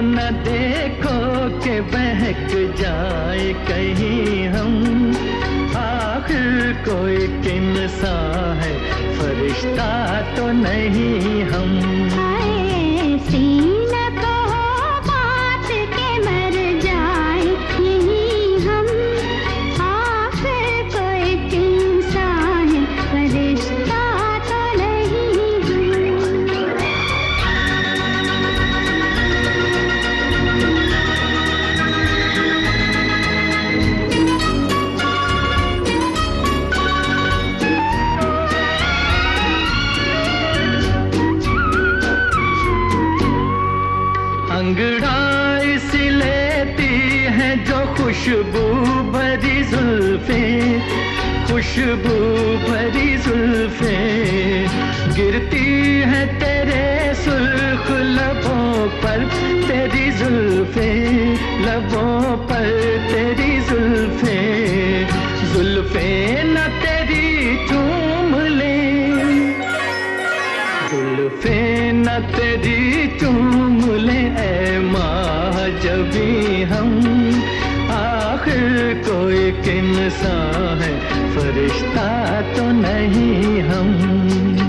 न देखो के बहक जाए कहीं हम। आखिर कोई किन है, फरिश्ता तो नहीं हम। अंगड़ाई सी लेती है जो खुशबू भरी जुल्फे, खुशबू भरी जुल्फे। गिरती है तेरे सुर्ख लबों पर तेरी जुल्फे, लबों पर तेरी जुल्फे। जुल्फे न तेरी चूम ले, जुल्फे न तेरी चूम हम। आखिर कोई किन सा है फरिश्ता तो नहीं हम।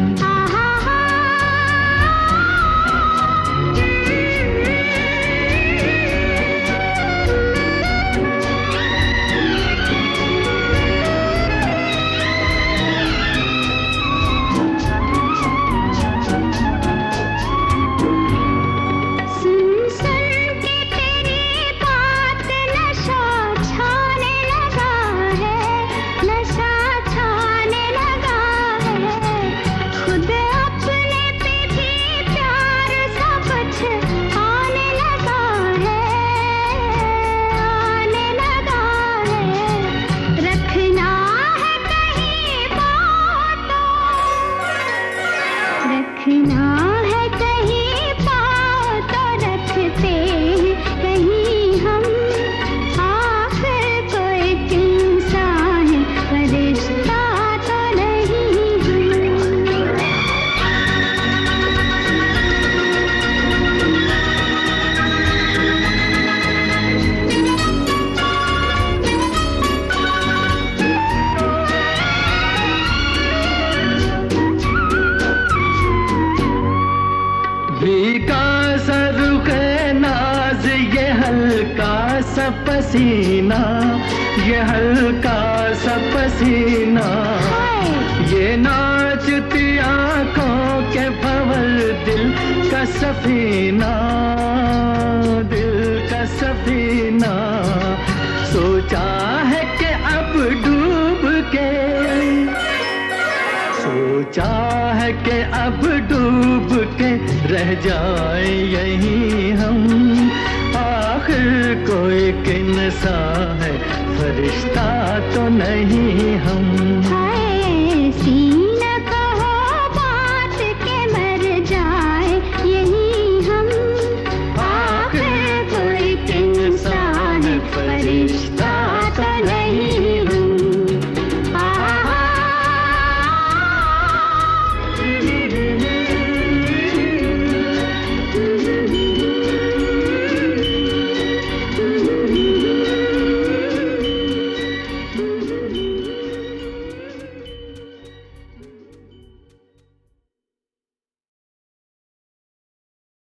रखना है कहीं सा पसीना ये हल्का सा पसीना। ये नाचती आँखों के भंवर दिल का सफीना दिल का सफीना। सोचा है कि अब डूब के सोचा है कि अब डूब के रह जाए यहीं हम। कोई किन सा है। फरिश्ता तो नहीं हम।